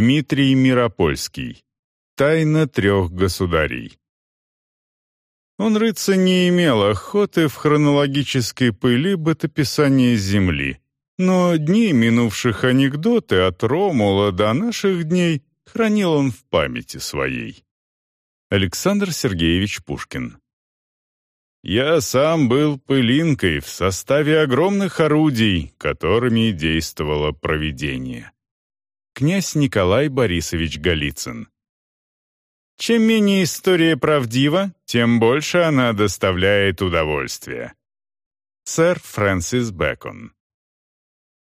Дмитрий Миропольский. Тайна трех государей. Он рыться не имел охоты в хронологической пыли бытописания Земли, но дни минувших анекдоты от Ромула до наших дней хранил он в памяти своей. Александр Сергеевич Пушкин Я сам был пылинкой в составе огромных орудий, которыми действовало провидение князь Николай Борисович Голицын. Чем менее история правдива, тем больше она доставляет удовольствие. Сэр Фрэнсис Бэкон.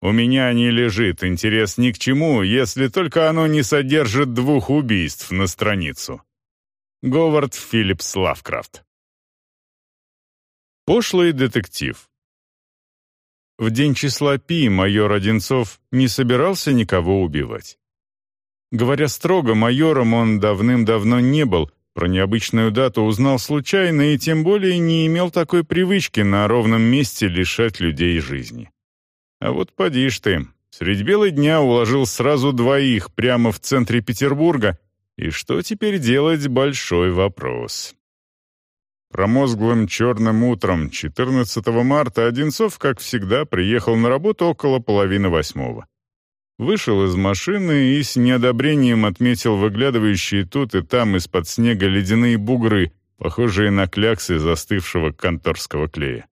У меня не лежит интерес ни к чему, если только оно не содержит двух убийств на страницу. Говард Филлипс Лавкрафт. Пошлый детектив. В день числа Пи майор Одинцов не собирался никого убивать. Говоря строго, майором он давным-давно не был, про необычную дату узнал случайно и тем более не имел такой привычки на ровном месте лишать людей жизни. А вот поди ж ты, средь бела дня уложил сразу двоих прямо в центре Петербурга, и что теперь делать — большой вопрос. Промозглым черным утром 14 марта Одинцов, как всегда, приехал на работу около половины восьмого. Вышел из машины и с неодобрением отметил выглядывающие тут и там из-под снега ледяные бугры, похожие на кляксы застывшего конторского клея.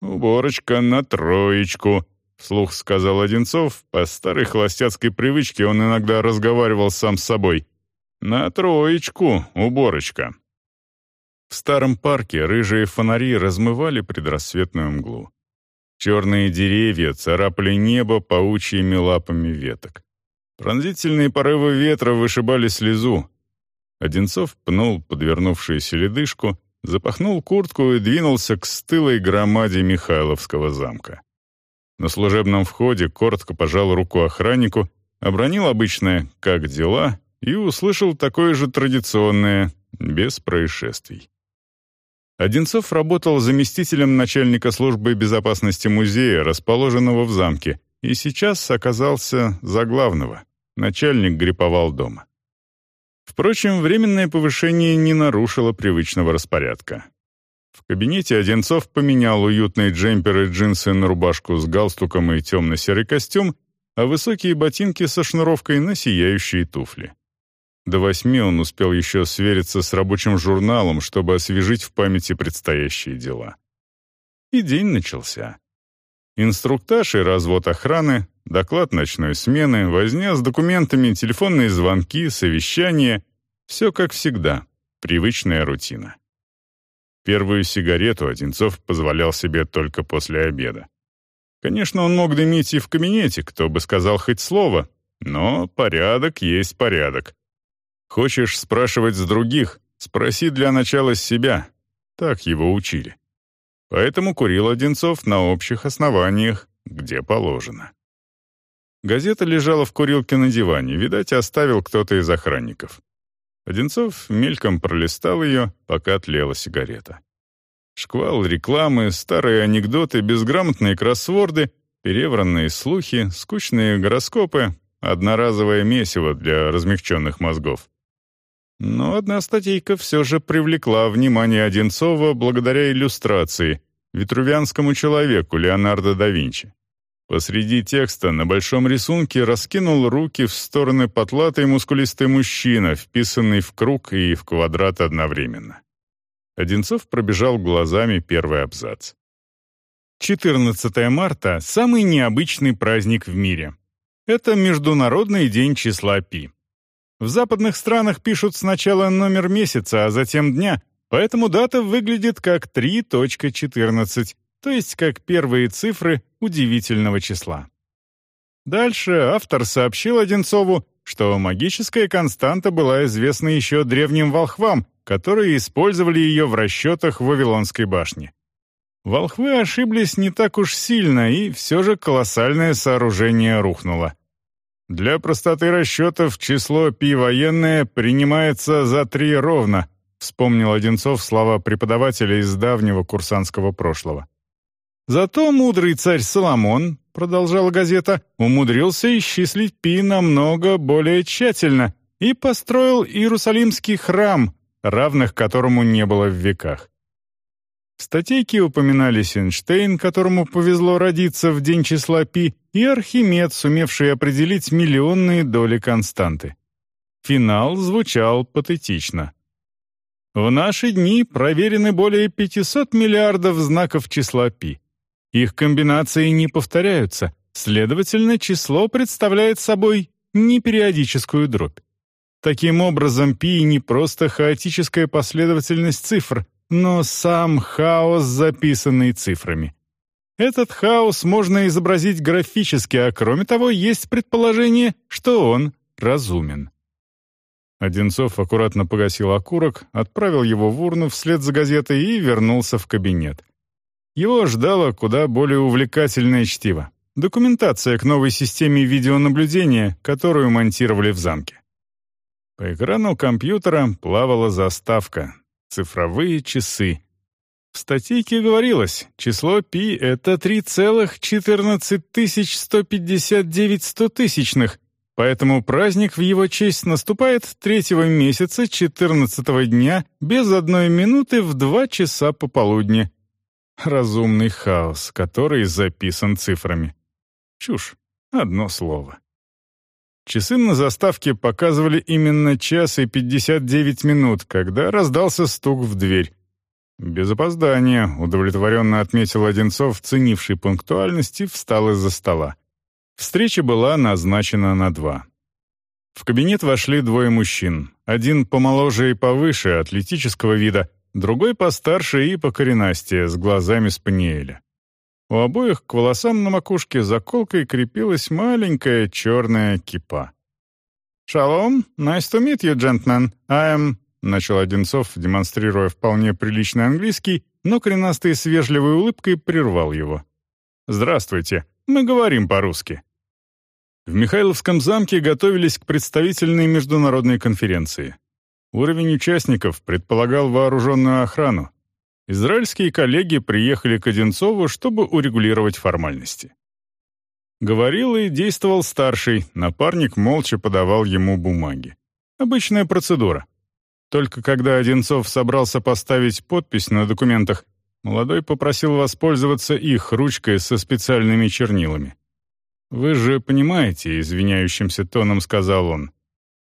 «Уборочка на троечку», — вслух сказал Одинцов. По старой холостяцкой привычке он иногда разговаривал сам с собой. «На троечку, уборочка». В старом парке рыжие фонари размывали предрассветную мглу. Черные деревья царапали небо паучьими лапами веток. Пронзительные порывы ветра вышибали слезу. Одинцов пнул подвернувшуюся ледышку, запахнул куртку и двинулся к стылой громаде Михайловского замка. На служебном входе коротко пожал руку охраннику, обронил обычное «как дела» и услышал такое же традиционное «без происшествий». Одинцов работал заместителем начальника службы безопасности музея, расположенного в замке, и сейчас оказался за главного. Начальник гриповал дома. Впрочем, временное повышение не нарушило привычного распорядка. В кабинете Одинцов поменял уютные джемперы джинсы на рубашку с галстуком и темно-серый костюм, а высокие ботинки со шнуровкой на сияющие туфли. До восьми он успел еще свериться с рабочим журналом, чтобы освежить в памяти предстоящие дела. И день начался. Инструктаж и развод охраны, доклад ночной смены, возня с документами, телефонные звонки, совещания — все как всегда, привычная рутина. Первую сигарету Одинцов позволял себе только после обеда. Конечно, он мог дымить и в кабинете, кто бы сказал хоть слово, но порядок есть порядок. Хочешь спрашивать с других, спроси для начала с себя. Так его учили. Поэтому курил Одинцов на общих основаниях, где положено. Газета лежала в курилке на диване, видать, оставил кто-то из охранников. Одинцов мельком пролистал ее, пока тлела сигарета. Шквал рекламы, старые анекдоты, безграмотные кроссворды, перевранные слухи, скучные гороскопы, одноразовое месиво для размягченных мозгов. Но одна статейка все же привлекла внимание Одинцова благодаря иллюстрации «Витрувианскому человеку» Леонардо да Винчи. Посреди текста на большом рисунке раскинул руки в стороны потлатый мускулистый мужчина, вписанный в круг и в квадрат одновременно. Одинцов пробежал глазами первый абзац. 14 марта — самый необычный праздник в мире. Это Международный день числа Пи. В западных странах пишут сначала номер месяца, а затем дня, поэтому дата выглядит как 3.14, то есть как первые цифры удивительного числа. Дальше автор сообщил Одинцову, что магическая константа была известна еще древним волхвам, которые использовали ее в расчетах в Вавилонской башне. Волхвы ошиблись не так уж сильно, и все же колоссальное сооружение рухнуло. Для простоты расчетов число пи военное принимается за три ровно, вспомнил Одинцов слова преподавателя из давнего курсантского прошлого. Зато мудрый царь Соломон продолжала газета, умудрился исчислить Пи намного более тщательно и построил Иерусалимский храм, равных которому не было в веках. В статейке упоминались Эйнштейн, которому повезло родиться в день числа Пи, и Архимед, сумевший определить миллионные доли константы. Финал звучал патетично. В наши дни проверены более 500 миллиардов знаков числа π. Их комбинации не повторяются, следовательно, число представляет собой непериодическую дробь. Таким образом, π не просто хаотическая последовательность цифр, но сам хаос, записанный цифрами. Этот хаос можно изобразить графически, а кроме того, есть предположение, что он разумен. Одинцов аккуратно погасил окурок, отправил его в урну вслед за газетой и вернулся в кабинет. Его ждало куда более увлекательное чтиво. Документация к новой системе видеонаблюдения, которую монтировали в замке. По экрану компьютера плавала заставка. Цифровые часы. В статейке говорилось, число π — это 3,14 стотысячных, Поэтому праздник в его честь наступает третьего месяца четырнадцатого дня без одной минуты в два часа пополудни. Разумный хаос, который записан цифрами. Чушь. Одно слово. Часы на заставке показывали именно час и пятьдесят девять минут, когда раздался стук в дверь. Без опоздания, удовлетворенно отметил Одинцов, ценивший пунктуальность, и встал из-за стола. Встреча была назначена на два. В кабинет вошли двое мужчин. Один помоложе и повыше, атлетического вида, другой постарше и покоренастее, с глазами спаниеля. У обоих к волосам на макушке заколкой крепилась маленькая черная кипа. «Шалом, nice to meet you, gentlemen. I am...» — начал Одинцов, демонстрируя вполне приличный английский, но коренастый с вежливой улыбкой прервал его. «Здравствуйте. Мы говорим по-русски». В Михайловском замке готовились к представительной международной конференции. Уровень участников предполагал вооруженную охрану. Израильские коллеги приехали к Одинцову, чтобы урегулировать формальности. Говорил и действовал старший, напарник молча подавал ему бумаги. Обычная процедура. Только когда Одинцов собрался поставить подпись на документах, Молодой попросил воспользоваться их ручкой со специальными чернилами. «Вы же понимаете», — извиняющимся тоном сказал он.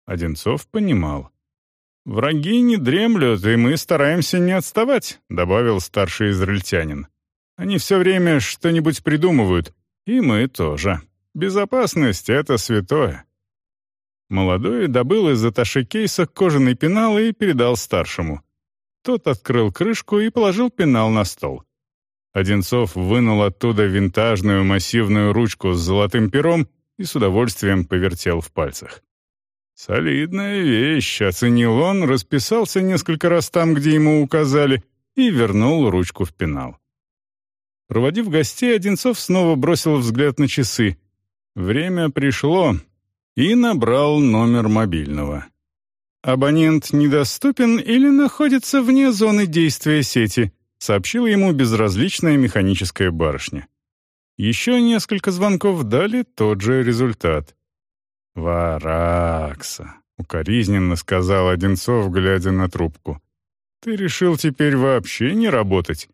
Одинцов понимал. «Враги не дремлют, и мы стараемся не отставать», — добавил старший израильтянин. «Они все время что-нибудь придумывают, и мы тоже. Безопасность — это святое». Молодой добыл из аташи кейса кожаный пенал и передал старшему. Тот открыл крышку и положил пенал на стол. Одинцов вынул оттуда винтажную массивную ручку с золотым пером и с удовольствием повертел в пальцах. «Солидная вещь», — оценил он, расписался несколько раз там, где ему указали, и вернул ручку в пенал. Проводив гостей, Одинцов снова бросил взгляд на часы. Время пришло, и набрал номер мобильного. «Абонент недоступен или находится вне зоны действия сети», сообщила ему безразличная механическая барышня. Еще несколько звонков дали тот же результат. «Варакса», — укоризненно сказал Одинцов, глядя на трубку. «Ты решил теперь вообще не работать?»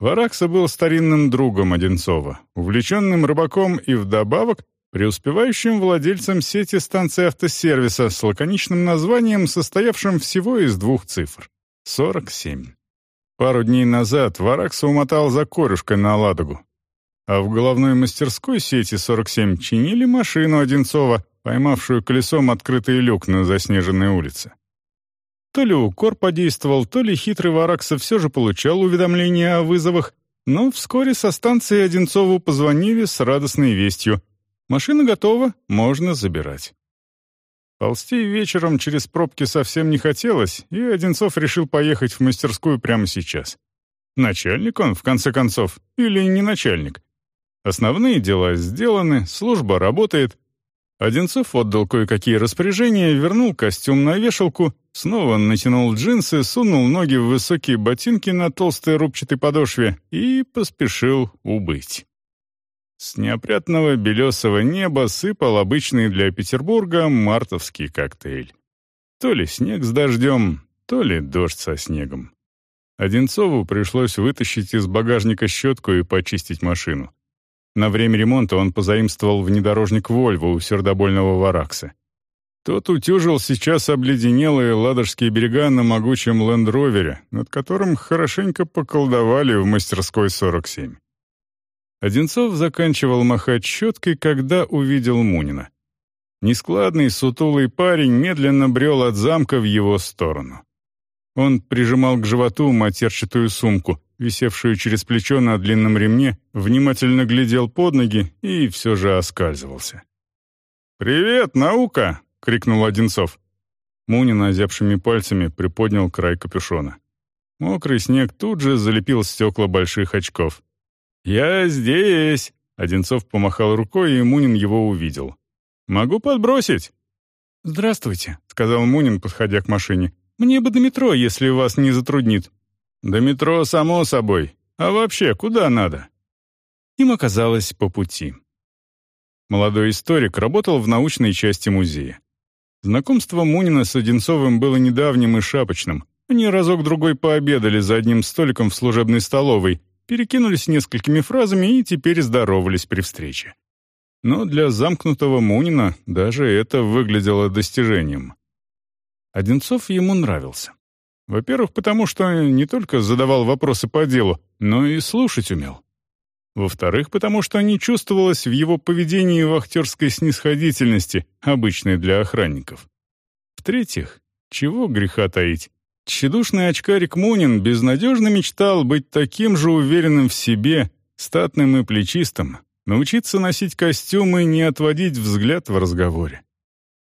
Варакса был старинным другом Одинцова, увлеченным рыбаком и вдобавок преуспевающим владельцем сети станций автосервиса с лаконичным названием, состоявшим всего из двух цифр — 47. Пару дней назад Варакса умотал за корюшкой на Ладогу. А в головной мастерской сети 47 чинили машину Одинцова, поймавшую колесом открытый люк на заснеженной улице. То ли укор подействовал, то ли хитрый Варакса все же получал уведомления о вызовах, но вскоре со станции Одинцову позвонили с радостной вестью — Машина готова, можно забирать. Ползти вечером через пробки совсем не хотелось, и Одинцов решил поехать в мастерскую прямо сейчас. Начальник он, в конце концов, или не начальник? Основные дела сделаны, служба работает. Одинцов отдал кое-какие распоряжения, вернул костюм на вешалку, снова натянул джинсы, сунул ноги в высокие ботинки на толстой рубчатой подошве и поспешил убыть. С неопрятного белесого неба сыпал обычный для Петербурга мартовский коктейль. То ли снег с дождем, то ли дождь со снегом. Одинцову пришлось вытащить из багажника щетку и почистить машину. На время ремонта он позаимствовал внедорожник «Вольво» у сердобольного Варакса. Тот утюжил сейчас обледенелые ладожские берега на могучем лендровере, над которым хорошенько поколдовали в мастерской 47. Одинцов заканчивал махать щеткой, когда увидел Мунина. Нескладный, сутулый парень медленно брел от замка в его сторону. Он прижимал к животу матерчатую сумку, висевшую через плечо на длинном ремне, внимательно глядел под ноги и все же оскальзывался. «Привет, наука!» — крикнул Одинцов. Мунин озябшими пальцами приподнял край капюшона. Мокрый снег тут же залепил стекла больших очков. «Я здесь!» — Одинцов помахал рукой, и Мунин его увидел. «Могу подбросить?» «Здравствуйте», — сказал Мунин, подходя к машине. «Мне бы до метро, если вас не затруднит». «До метро, само собой. А вообще, куда надо?» Им оказалось по пути. Молодой историк работал в научной части музея. Знакомство Мунина с Одинцовым было недавним и шапочным. Они разок-другой пообедали за одним столиком в служебной столовой, перекинулись несколькими фразами и теперь здоровались при встрече. Но для замкнутого Мунина даже это выглядело достижением. Одинцов ему нравился. Во-первых, потому что не только задавал вопросы по делу, но и слушать умел. Во-вторых, потому что не чувствовалось в его поведении вахтерской снисходительности, обычной для охранников. В-третьих, чего греха таить, Тщедушный очкарик Мунин безнадежно мечтал быть таким же уверенным в себе, статным и плечистым, научиться носить костюмы и не отводить взгляд в разговоре.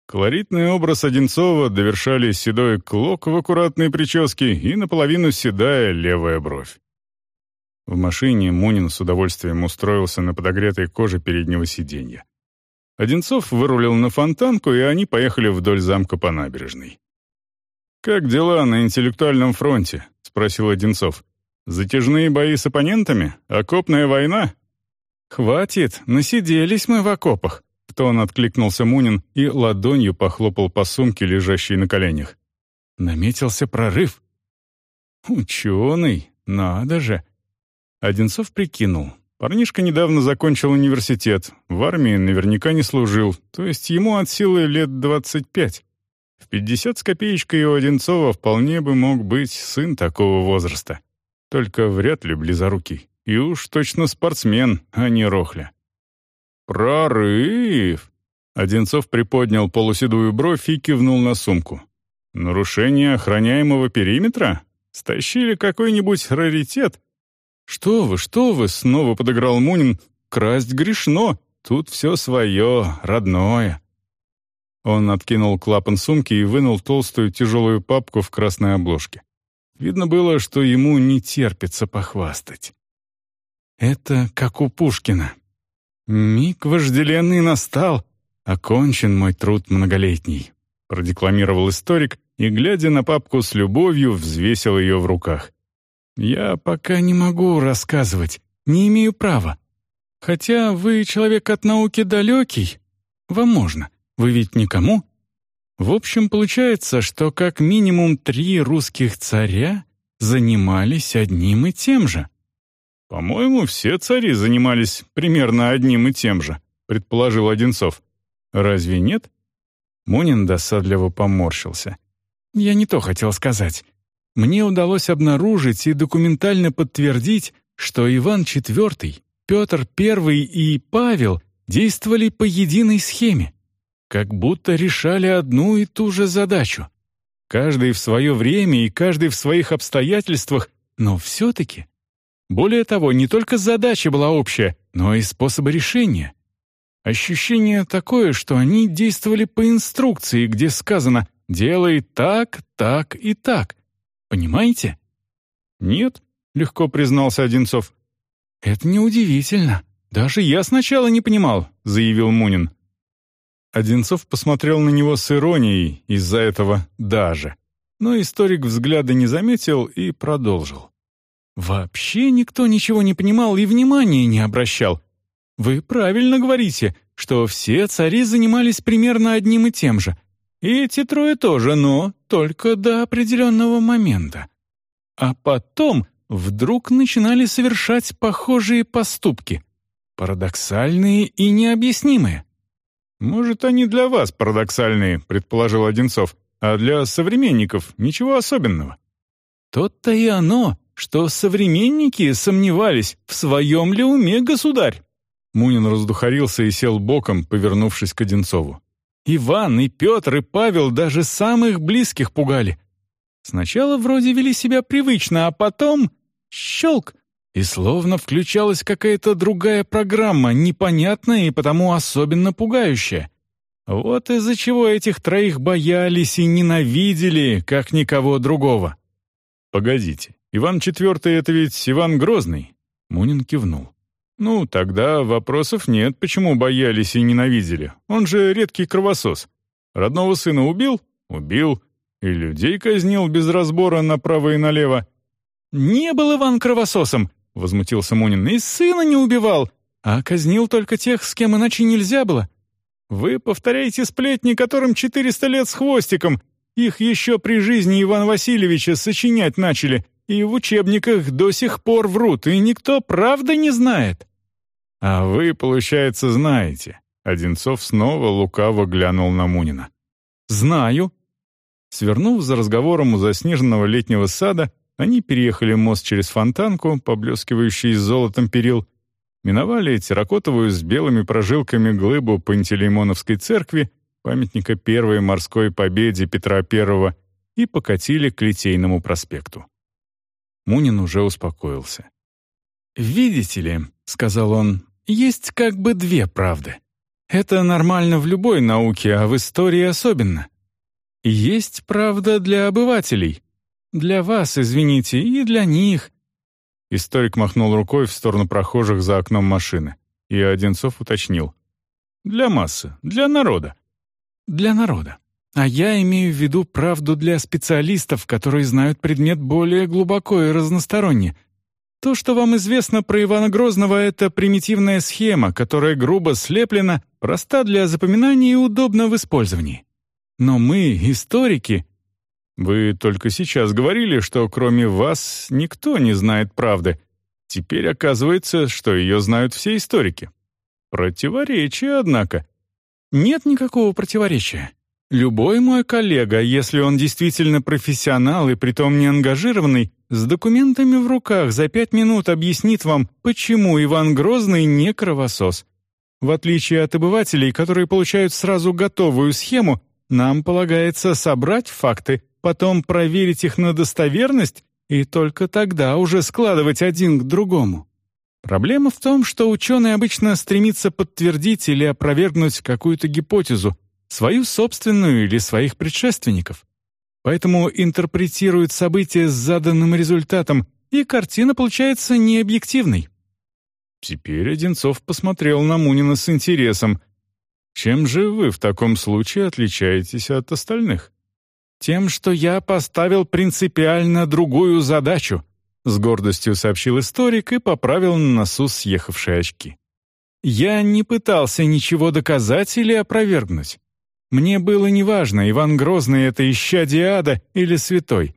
Колоритный образ Одинцова довершали седой клок в аккуратной прическе и наполовину седая левая бровь. В машине Мунин с удовольствием устроился на подогретой коже переднего сиденья. Одинцов вырулил на фонтанку, и они поехали вдоль замка по набережной. «Как дела на интеллектуальном фронте?» — спросил Одинцов. «Затяжные бои с оппонентами? Окопная война?» «Хватит, насиделись мы в окопах», — в тон откликнулся Мунин и ладонью похлопал по сумке, лежащей на коленях. Наметился прорыв. «Ученый, надо же!» Одинцов прикинул. Парнишка недавно закончил университет, в армии наверняка не служил, то есть ему от силы лет двадцать пять. В пятьдесят с копеечкой у Одинцова вполне бы мог быть сын такого возраста. Только вряд ли близорукий. И уж точно спортсмен, а не рохля. «Прорыв!» Одинцов приподнял полуседую бровь и кивнул на сумку. «Нарушение охраняемого периметра? Стащили какой-нибудь раритет?» «Что вы, что вы!» — снова подыграл Мунин. «Красть грешно. Тут все свое, родное». Он откинул клапан сумки и вынул толстую тяжелую папку в красной обложке. Видно было, что ему не терпится похвастать. «Это как у Пушкина. Миг вожделенный настал, окончен мой труд многолетний», продекламировал историк и, глядя на папку с любовью, взвесил ее в руках. «Я пока не могу рассказывать, не имею права. Хотя вы человек от науки далекий, вам можно. Вы ведь никому? В общем, получается, что как минимум три русских царя занимались одним и тем же. «По-моему, все цари занимались примерно одним и тем же», — предположил Одинцов. «Разве нет?» Мунин досадливо поморщился. «Я не то хотел сказать. Мне удалось обнаружить и документально подтвердить, что Иван IV, Петр I и Павел действовали по единой схеме как будто решали одну и ту же задачу. Каждый в свое время и каждый в своих обстоятельствах, но все-таки. Более того, не только задача была общая, но и способы решения. Ощущение такое, что они действовали по инструкции, где сказано «делай так, так и так». Понимаете? «Нет», — легко признался Одинцов. «Это неудивительно. Даже я сначала не понимал», — заявил Мунин. Одинцов посмотрел на него с иронией из-за этого «даже». Но историк взгляда не заметил и продолжил. Вообще никто ничего не понимал и внимания не обращал. Вы правильно говорите, что все цари занимались примерно одним и тем же. И эти трое тоже, но только до определенного момента. А потом вдруг начинали совершать похожие поступки. Парадоксальные и необъяснимые. «Может, они для вас парадоксальные», — предположил Одинцов, «а для современников ничего особенного». «То-то и оно, что современники сомневались, в своем ли уме государь». Мунин раздухарился и сел боком, повернувшись к Одинцову. «Иван и Петр и Павел даже самых близких пугали. Сначала вроде вели себя привычно, а потом — щелк, и словно включалась какая-то другая программа, непонятная и потому особенно пугающая. Вот из-за чего этих троих боялись и ненавидели, как никого другого. «Погодите, Иван IV — это ведь Иван Грозный?» Мунин кивнул. «Ну, тогда вопросов нет, почему боялись и ненавидели. Он же редкий кровосос. Родного сына убил? Убил. И людей казнил без разбора направо и налево. «Не был Иван кровососом!» — возмутился Мунин. «И сына не убивал, а казнил только тех, с кем иначе нельзя было. Вы повторяете сплетни, которым 400 лет с хвостиком. Их еще при жизни Ивана Васильевича сочинять начали, и в учебниках до сих пор врут, и никто правда не знает». «А вы, получается, знаете». Одинцов снова лукаво глянул на Мунина. «Знаю». Свернув за разговором у заснеженного летнего сада, они переехали мост через фонтанку, поблескивающий золотом перил, миновали терракотовую с белыми прожилками глыбу Пантелеймоновской церкви, памятника первой морской победе Петра I, и покатили к Литейному проспекту. Мунин уже успокоился. «Видите ли», — сказал он, — «есть как бы две правды. Это нормально в любой науке, а в истории особенно. Есть правда для обывателей, для вас, извините, и для них». Историк махнул рукой в сторону прохожих за окном машины, и Одинцов уточнил. «Для массы, для народа». «Для народа. А я имею в виду правду для специалистов, которые знают предмет более глубоко и разносторонне. То, что вам известно про Ивана Грозного, это примитивная схема, которая грубо слеплена, проста для запоминания и удобна в использовании. Но мы, историки, вы только сейчас говорили, что кроме вас никто не знает правды. Теперь оказывается, что ее знают все историки. Противоречие, однако. Нет никакого противоречия. Любой мой коллега, если он действительно профессионал и притом не ангажированный, с документами в руках за пять минут объяснит вам, почему Иван Грозный не кровосос. В отличие от обывателей, которые получают сразу готовую схему, нам полагается собрать факты, потом проверить их на достоверность и только тогда уже складывать один к другому. Проблема в том, что ученый обычно стремится подтвердить или опровергнуть какую-то гипотезу, свою собственную или своих предшественников. Поэтому интерпретирует события с заданным результатом, и картина получается необъективной. Теперь Одинцов посмотрел на Мунина с интересом. «Чем же вы в таком случае отличаетесь от остальных?» «Тем, что я поставил принципиально другую задачу», с гордостью сообщил историк и поправил на носу съехавшие очки. «Я не пытался ничего доказать или опровергнуть. Мне было неважно, Иван Грозный — это исчадие ада или святой.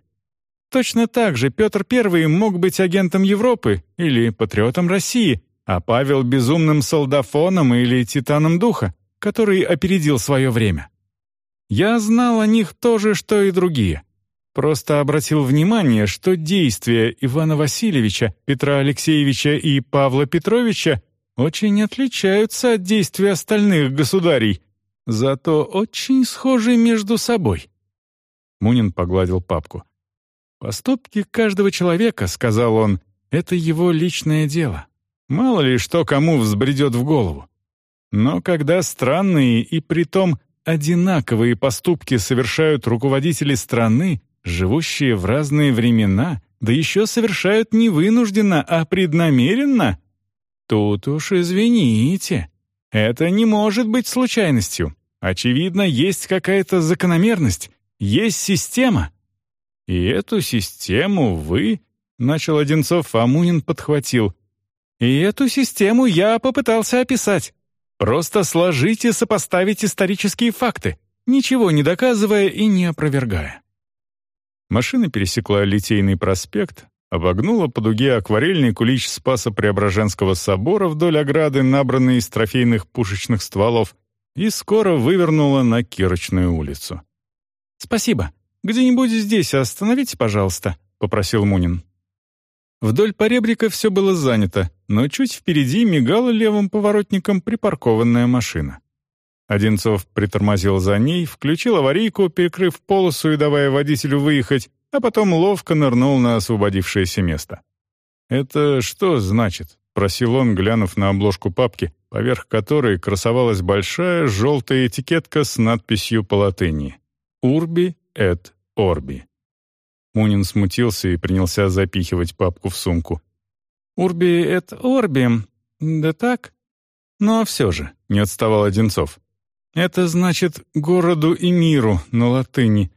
Точно так же Петр I мог быть агентом Европы или патриотом России, а Павел — безумным солдафоном или титаном духа, который опередил свое время. Я знал о них то же, что и другие. Просто обратил внимание, что действия Ивана Васильевича, Петра Алексеевича и Павла Петровича очень отличаются от действий остальных государей, зато очень схожи между собой. Мунин погладил папку. «Поступки каждого человека, — сказал он, — это его личное дело. Мало ли что кому взбредет в голову. Но когда странные и притом одинаковые поступки совершают руководители страны, живущие в разные времена, да еще совершают не вынужденно, а преднамеренно, тут уж извините, это не может быть случайностью. Очевидно, есть какая-то закономерность, есть система. И эту систему вы, — начал Одинцов, а Мунин подхватил. И эту систему я попытался описать. Просто сложить и сопоставить исторические факты, ничего не доказывая и не опровергая. Машина пересекла Литейный проспект, обогнула по дуге акварельный кулич Спаса Преображенского собора вдоль ограды, набранной из трофейных пушечных стволов, и скоро вывернула на Кирочную улицу. «Спасибо. Где-нибудь здесь остановите, пожалуйста», — попросил Мунин. Вдоль поребрика все было занято, но чуть впереди мигала левым поворотником припаркованная машина. Одинцов притормозил за ней, включил аварийку, перекрыв полосу и давая водителю выехать, а потом ловко нырнул на освободившееся место. «Это что значит?» — просил он, глянув на обложку папки, поверх которой красовалась большая желтая этикетка с надписью по латыни «Урби эт орби». Мунин смутился и принялся запихивать папку в сумку. «Урби эт орби? Да так?» «Но все же», — не отставал Одинцов. «Это значит «городу и миру» на латыни.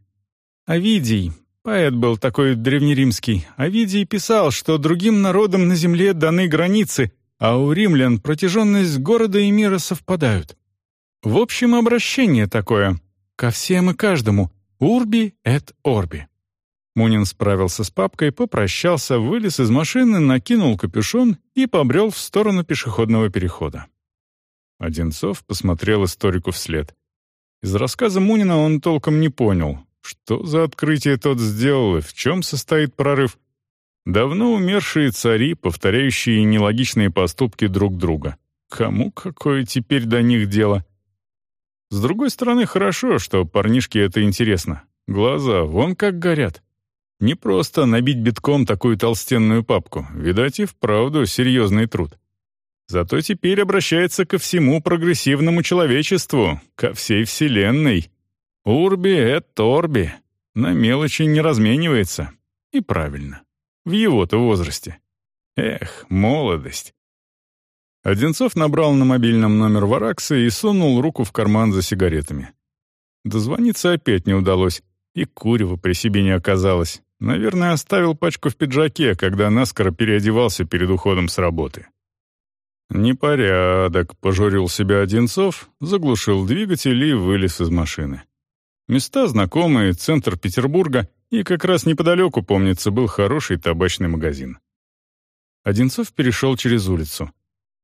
Овидий, поэт был такой древнеримский, Овидий писал, что другим народам на земле даны границы, а у римлян протяженность города и мира совпадают. В общем, обращение такое, ко всем и каждому, «Урби эт орби». Мунин справился с папкой, попрощался, вылез из машины, накинул капюшон и побрел в сторону пешеходного перехода. Одинцов посмотрел историку вслед. Из рассказа Мунина он толком не понял, что за открытие тот сделал и в чем состоит прорыв. Давно умершие цари, повторяющие нелогичные поступки друг друга. Кому какое теперь до них дело? С другой стороны, хорошо, что парнишке это интересно. Глаза вон как горят. Не просто набить битком такую толстенную папку. Видать, и вправду серьезный труд. Зато теперь обращается ко всему прогрессивному человечеству, ко всей Вселенной. Урби эт торби. На мелочи не разменивается. И правильно. В его-то возрасте. Эх, молодость. Одинцов набрал на мобильном номер Варакса и сунул руку в карман за сигаретами. Дозвониться опять не удалось, и курева при себе не оказалось. Наверное, оставил пачку в пиджаке, когда наскоро переодевался перед уходом с работы. «Непорядок», — пожурил себя Одинцов, заглушил двигатель и вылез из машины. Места знакомые, центр Петербурга, и как раз неподалеку, помнится, был хороший табачный магазин. Одинцов перешел через улицу.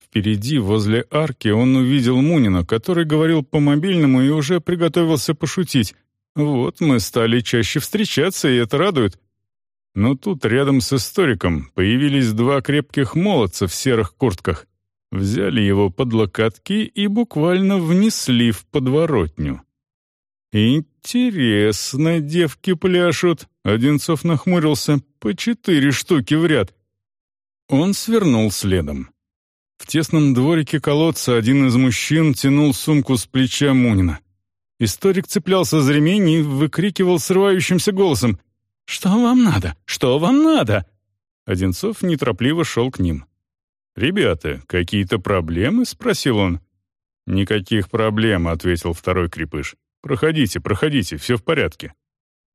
Впереди, возле арки, он увидел Мунина, который говорил по мобильному и уже приготовился пошутить. «Вот мы стали чаще встречаться, и это радует». Но тут рядом с историком появились два крепких молодца в серых куртках. Взяли его под локотки и буквально внесли в подворотню. «Интересно, девки пляшут», — Одинцов нахмурился, — «по четыре штуки в ряд». Он свернул следом. В тесном дворике колодца один из мужчин тянул сумку с плеча Мунина. Историк цеплялся за ремень и выкрикивал срывающимся голосом «Что вам надо? Что вам надо?» Одинцов неторопливо шел к ним. «Ребята, какие-то проблемы?» — спросил он. «Никаких проблем», — ответил второй крепыш. «Проходите, проходите, все в порядке».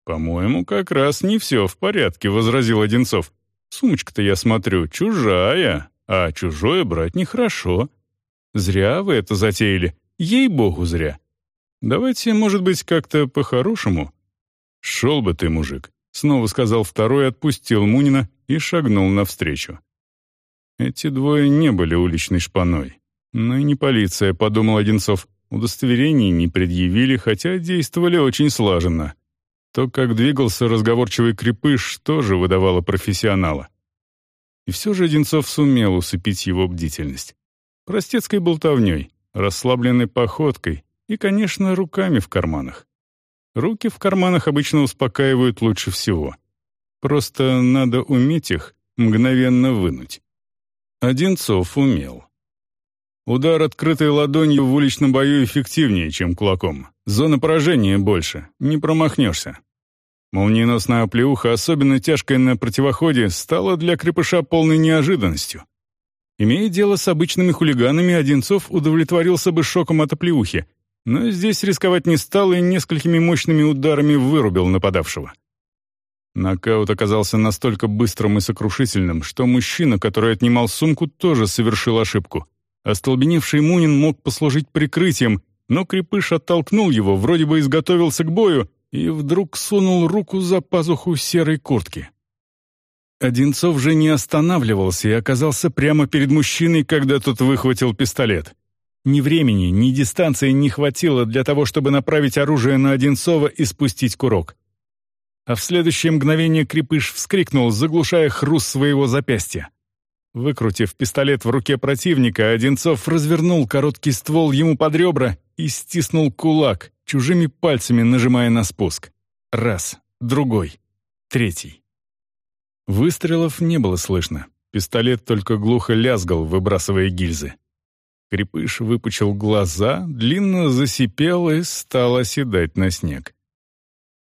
«По-моему, как раз не все в порядке», — возразил Одинцов. «Сумочка-то, я смотрю, чужая, а чужое брать нехорошо. Зря вы это затеяли, ей-богу, зря. Давайте, может быть, как-то по-хорошему». «Шел бы ты, мужик», — снова сказал второй, отпустил Мунина и шагнул навстречу. Эти двое не были уличной шпаной. Но и не полиция, подумал Одинцов. Удостоверений не предъявили, хотя действовали очень слаженно. То, как двигался разговорчивый крепыш, тоже выдавало профессионала. И все же Одинцов сумел усыпить его бдительность. Простецкой болтовней, расслабленной походкой и, конечно, руками в карманах. Руки в карманах обычно успокаивают лучше всего. Просто надо уметь их мгновенно вынуть. Одинцов умел. Удар открытой ладонью в уличном бою эффективнее, чем кулаком. Зона поражения больше, не промахнешься. Молниеносная оплеуха, особенно тяжкая на противоходе, стала для крепыша полной неожиданностью. Имея дело с обычными хулиганами, Одинцов удовлетворился бы шоком от оплеухи, но здесь рисковать не стал и несколькими мощными ударами вырубил нападавшего. Нокаут оказался настолько быстрым и сокрушительным, что мужчина, который отнимал сумку, тоже совершил ошибку. Остолбеневший Мунин мог послужить прикрытием, но Крепыш оттолкнул его, вроде бы изготовился к бою, и вдруг сунул руку за пазуху серой куртки. Одинцов же не останавливался и оказался прямо перед мужчиной, когда тот выхватил пистолет. Ни времени, ни дистанции не хватило для того, чтобы направить оружие на Одинцова и спустить курок. А в следующее мгновение Крепыш вскрикнул, заглушая хруст своего запястья. Выкрутив пистолет в руке противника, Одинцов развернул короткий ствол ему под ребра и стиснул кулак, чужими пальцами нажимая на спуск. Раз, другой, третий. Выстрелов не было слышно. Пистолет только глухо лязгал, выбрасывая гильзы. Крепыш выпучил глаза, длинно засипел и стал оседать на снег.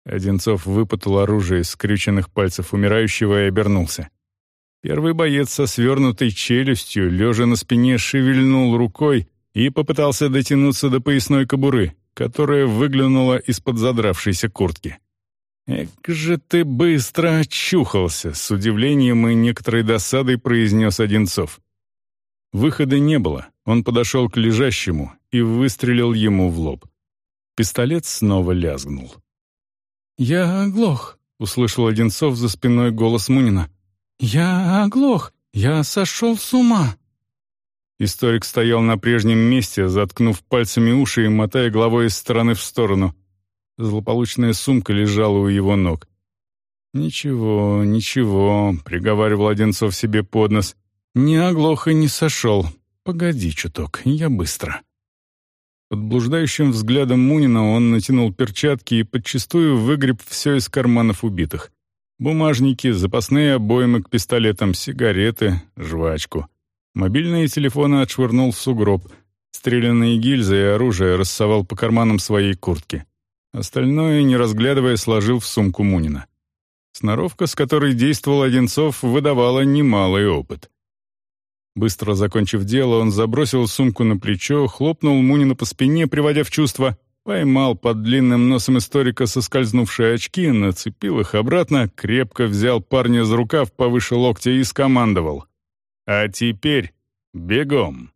Одинцов выпутал оружие из скрюченных пальцев умирающего и обернулся. Первый боец со свернутой челюстью, лежа на спине, шевельнул рукой и попытался дотянуться до поясной кобуры, которая выглянула из-под задравшейся куртки. «Эк же ты быстро очухался!» — с удивлением и некоторой досадой произнес Одинцов. Выхода не было, он подошел к лежащему и выстрелил ему в лоб. Пистолет снова лязгнул. «Я оглох», — услышал Одинцов за спиной голос Мунина. «Я оглох, я сошел с ума». Историк стоял на прежнем месте, заткнув пальцами уши и мотая головой из стороны в сторону — Злополучная сумка лежала у его ног. «Ничего, ничего», — приговаривал Одинцов себе под нос. «Не оглох и не сошел. Погоди чуток, я быстро». Под блуждающим взглядом Мунина он натянул перчатки и подчистую выгреб все из карманов убитых. Бумажники, запасные обоймы к пистолетам, сигареты, жвачку. Мобильные телефоны отшвырнул в сугроб. Стрелянные гильзы и оружие рассовал по карманам своей куртки. Остальное, не разглядывая, сложил в сумку Мунина. Сноровка, с которой действовал Одинцов, выдавала немалый опыт. Быстро закончив дело, он забросил сумку на плечо, хлопнул Мунина по спине, приводя в чувство, поймал под длинным носом историка соскользнувшие очки, нацепил их обратно, крепко взял парня за рукав повыше локтя и скомандовал. «А теперь бегом!»